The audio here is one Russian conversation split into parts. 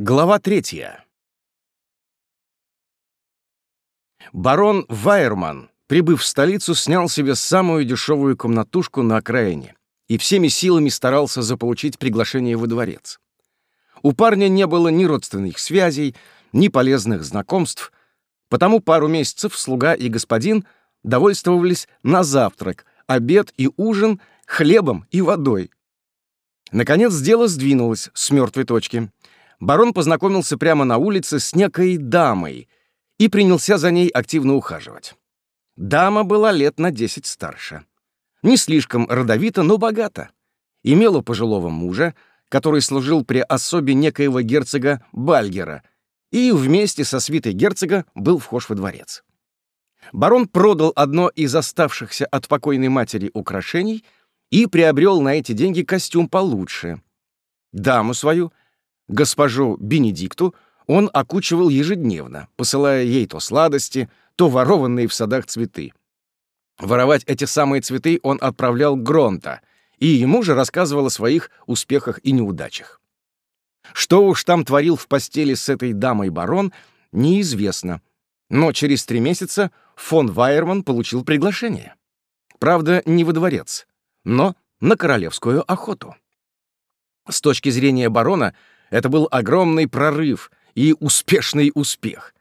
Глава третья. Барон Вайерман, прибыв в столицу, снял себе самую дешевую комнатушку на окраине и всеми силами старался заполучить приглашение во дворец. У парня не было ни родственных связей, ни полезных знакомств, потому пару месяцев слуга и господин довольствовались на завтрак, обед и ужин хлебом и водой. Наконец дело сдвинулось с мертвой точки — барон познакомился прямо на улице с некой дамой и принялся за ней активно ухаживать. Дама была лет на десять старше. Не слишком родовита, но богата. Имела пожилого мужа, который служил при особе некоего герцога Бальгера, и вместе со свитой герцога был вхож во дворец. Барон продал одно из оставшихся от покойной матери украшений и приобрел на эти деньги костюм получше. Даму свою — Госпожу Бенедикту он окучивал ежедневно, посылая ей то сладости, то ворованные в садах цветы. Воровать эти самые цветы он отправлял Гронта, и ему же рассказывал о своих успехах и неудачах. Что уж там творил в постели с этой дамой барон, неизвестно. Но через три месяца фон Вайерман получил приглашение. Правда, не во дворец, но на королевскую охоту. С точки зрения барона, это был огромный прорыв и успешный успех.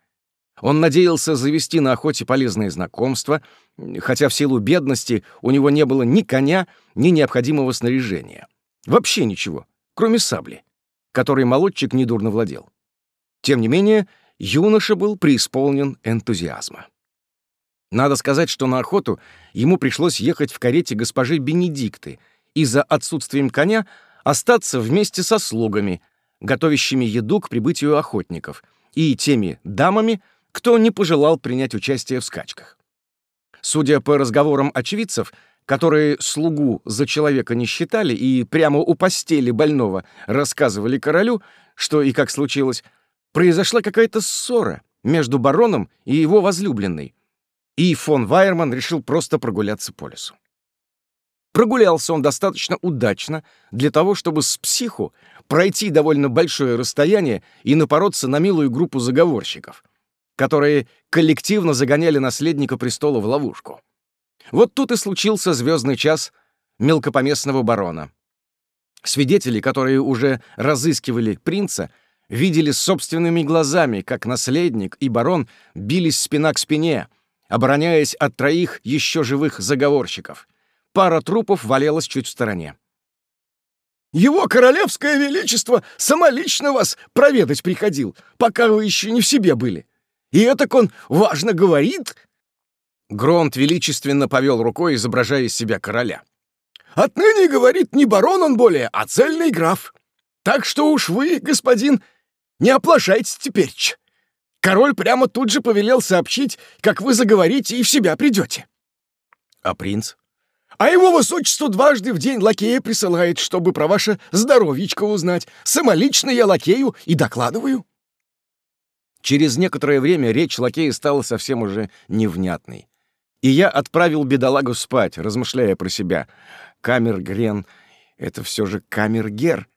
Он надеялся завести на охоте полезные знакомства, хотя в силу бедности у него не было ни коня, ни необходимого снаряжения. Вообще ничего, кроме сабли, которой молодчик недурно владел. Тем не менее, юноша был преисполнен энтузиазма. Надо сказать, что на охоту ему пришлось ехать в карете госпожи Бенедикты и за отсутствием коня остаться вместе со слугами — готовящими еду к прибытию охотников, и теми дамами, кто не пожелал принять участие в скачках. Судя по разговорам очевидцев, которые слугу за человека не считали и прямо у постели больного рассказывали королю, что и как случилось, произошла какая-то ссора между бароном и его возлюбленной, и фон Вайерман решил просто прогуляться по лесу. Прогулялся он достаточно удачно для того, чтобы с психу пройти довольно большое расстояние и напороться на милую группу заговорщиков, которые коллективно загоняли наследника престола в ловушку. Вот тут и случился звездный час мелкопоместного барона. Свидетели, которые уже разыскивали принца, видели собственными глазами, как наследник и барон бились спина к спине, обороняясь от троих еще живых заговорщиков — Пара трупов валялась чуть в стороне. «Его королевское величество самолично вас проведать приходил, пока вы еще не в себе были. И это он важно говорит?» Гронт величественно повел рукой, изображая из себя короля. «Отныне, говорит, не барон он более, а цельный граф. Так что уж вы, господин, не оплошайте теперь. Король прямо тут же повелел сообщить, как вы заговорите и в себя придете». «А принц?» А его высочество дважды в день лакея присылает, чтобы про ваше здоровьечко узнать. Самолично я лакею и докладываю». Через некоторое время речь лакея стала совсем уже невнятной. И я отправил бедолагу спать, размышляя про себя. Камергрен — это все же камергер?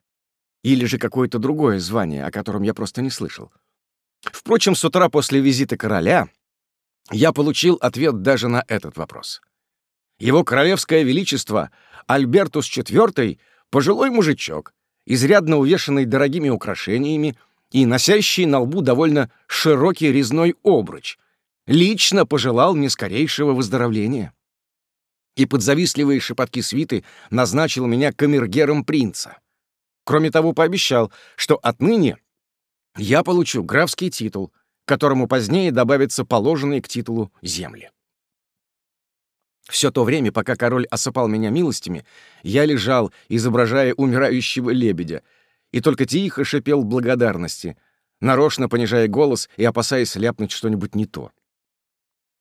Или же какое-то другое звание, о котором я просто не слышал? Впрочем, с утра после визита короля я получил ответ даже на этот вопрос. Его королевское величество Альбертус IV — пожилой мужичок, изрядно увешанный дорогими украшениями и носящий на лбу довольно широкий резной обруч, лично пожелал мне скорейшего выздоровления. И под завистливые шепотки свиты назначил меня камергером принца. Кроме того, пообещал, что отныне я получу графский титул, которому позднее добавятся положенные к титулу земли. Все то время, пока король осыпал меня милостями, я лежал, изображая умирающего лебедя, и только тихо шипел благодарности, нарочно понижая голос и опасаясь ляпнуть что-нибудь не то.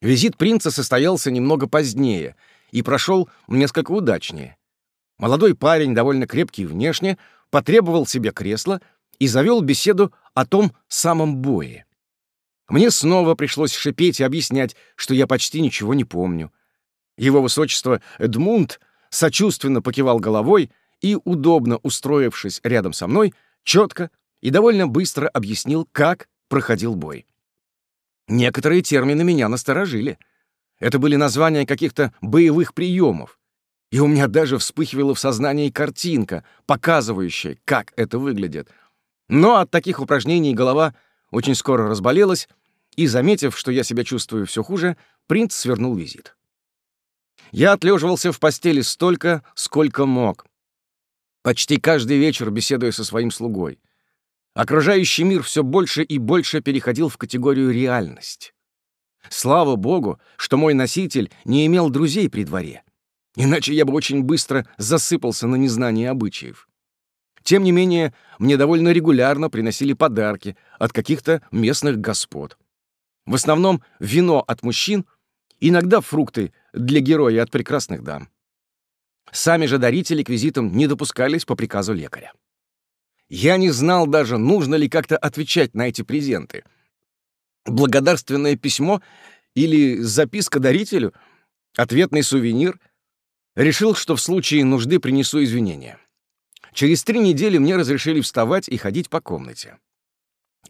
Визит принца состоялся немного позднее и прошел несколько удачнее. Молодой парень, довольно крепкий внешне, потребовал себе кресла и завел беседу о том самом бое. Мне снова пришлось шипеть и объяснять, что я почти ничего не помню — его высочество Эдмунд сочувственно покивал головой и, удобно устроившись рядом со мной, четко, и довольно быстро объяснил, как проходил бой. Некоторые термины меня насторожили. Это были названия каких-то боевых приемов, и у меня даже вспыхивала в сознании картинка, показывающая, как это выглядит. Но от таких упражнений голова очень скоро разболелась, и, заметив, что я себя чувствую все хуже, принц свернул визит. Я отлеживался в постели столько, сколько мог. Почти каждый вечер беседуя со своим слугой. Окружающий мир все больше и больше переходил в категорию реальность. Слава богу, что мой носитель не имел друзей при дворе. Иначе я бы очень быстро засыпался на незнание обычаев. Тем не менее, мне довольно регулярно приносили подарки от каких-то местных господ. В основном вино от мужчин, иногда фрукты для героя от прекрасных дам. Сами же дарители к визитам не допускались по приказу лекаря. Я не знал даже, нужно ли как-то отвечать на эти презенты. Благодарственное письмо или записка дарителю, ответный сувенир. Решил, что в случае нужды принесу извинения. Через три недели мне разрешили вставать и ходить по комнате.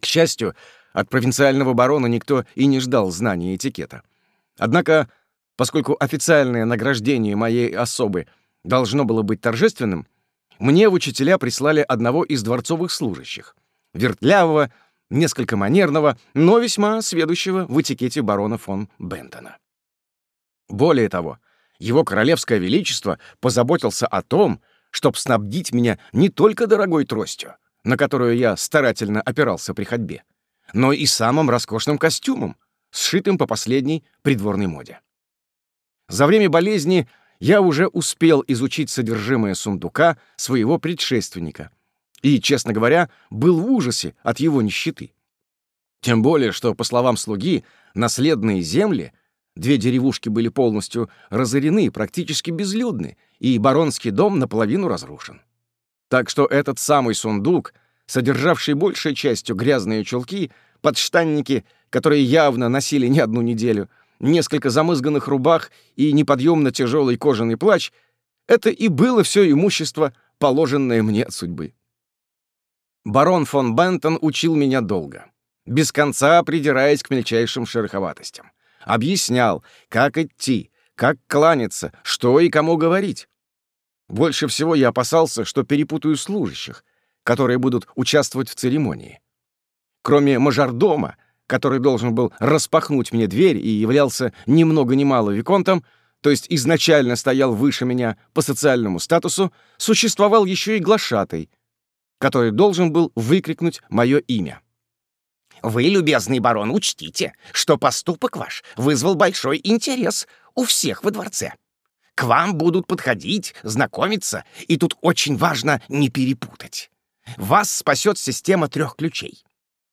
К счастью, от провинциального барона никто и не ждал знания этикета. Однако, поскольку официальное награждение моей особы должно было быть торжественным, мне в учителя прислали одного из дворцовых служащих, вертлявого, несколько манерного, но весьма сведущего в этикете барона фон Бентона. Более того, его королевское величество позаботился о том, чтобы снабдить меня не только дорогой тростью, на которую я старательно опирался при ходьбе, но и самым роскошным костюмом, сшитым по последней придворной моде. За время болезни я уже успел изучить содержимое сундука своего предшественника и, честно говоря, был в ужасе от его нищеты. Тем более, что, по словам слуги, наследные земли, две деревушки были полностью разорены, практически безлюдны, и баронский дом наполовину разрушен. Так что этот самый сундук, содержавший большей частью грязные чулки, подштанники, которые явно носили не одну неделю — несколько замызганных рубах и неподъемно тяжелый кожаный плащ — это и было все имущество, положенное мне от судьбы. Барон фон Бентон учил меня долго, без конца придираясь к мельчайшим шероховатостям. Объяснял, как идти, как кланяться, что и кому говорить. Больше всего я опасался, что перепутаю служащих, которые будут участвовать в церемонии. Кроме мажордома, который должен был распахнуть мне дверь и являлся ни много ни мало виконтом, то есть изначально стоял выше меня по социальному статусу, существовал еще и глашатый, который должен был выкрикнуть мое имя. «Вы, любезный барон, учтите, что поступок ваш вызвал большой интерес у всех во дворце. К вам будут подходить, знакомиться, и тут очень важно не перепутать. Вас спасет система трех ключей.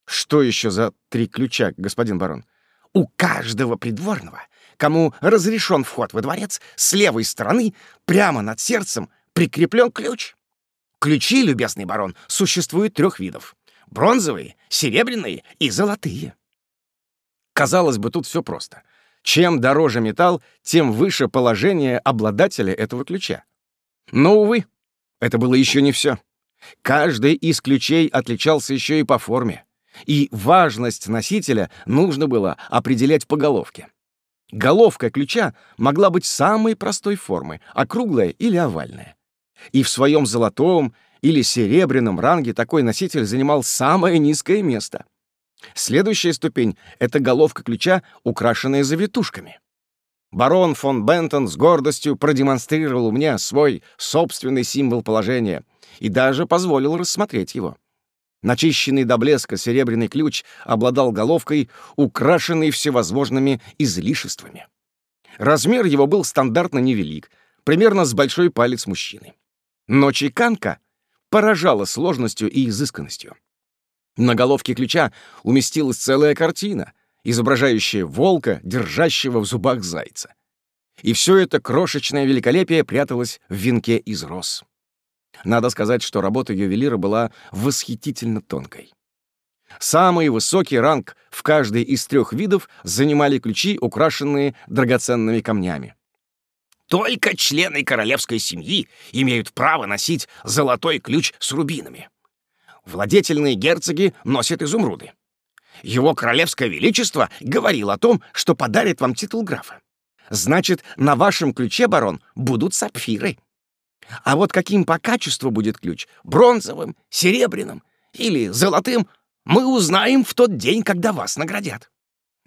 Что еще за три ключа, господин барон? У каждого придворного, кому разрешен вход во дворец, с левой стороны, прямо над сердцем, прикреплен ключ. Ключи, любезный барон, существуют трех видов. Бронзовые, серебряные и золотые. Казалось бы, тут все просто. Чем дороже металл, тем выше положение обладателя этого ключа. Но, увы, это было еще не все. Каждый из ключей отличался еще и по форме и важность носителя нужно было определять по головке. Головка ключа могла быть самой простой формы, округлая или овальная. И в своем золотом или серебряном ранге такой носитель занимал самое низкое место. Следующая ступень — это головка ключа, украшенная завитушками. Барон фон Бентон с гордостью продемонстрировал мне свой собственный символ положения и даже позволил рассмотреть его. Начищенный до блеска серебряный ключ обладал головкой, украшенной всевозможными излишествами. Размер его был стандартно невелик, примерно с большой палец мужчины. Но чеканка поражала сложностью и изысканностью. На головке ключа уместилась целая картина, изображающая волка, держащего в зубах зайца. И все это крошечное великолепие пряталось в венке из роз. Надо сказать, что работа ювелира была восхитительно тонкой. Самый высокий ранг в каждой из трех видов занимали ключи, украшенные драгоценными камнями. Только члены королевской семьи имеют право носить золотой ключ с рубинами. Владетельные герцоги носят изумруды. Его королевское величество говорил о том, что подарит вам титул графа. Значит, на вашем ключе, барон, будут сапфиры. А вот каким по качеству будет ключ — бронзовым, серебряным или золотым — мы узнаем в тот день, когда вас наградят.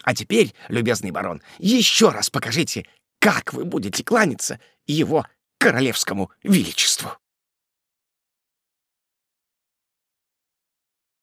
А теперь, любезный барон, еще раз покажите, как вы будете кланяться его королевскому величеству.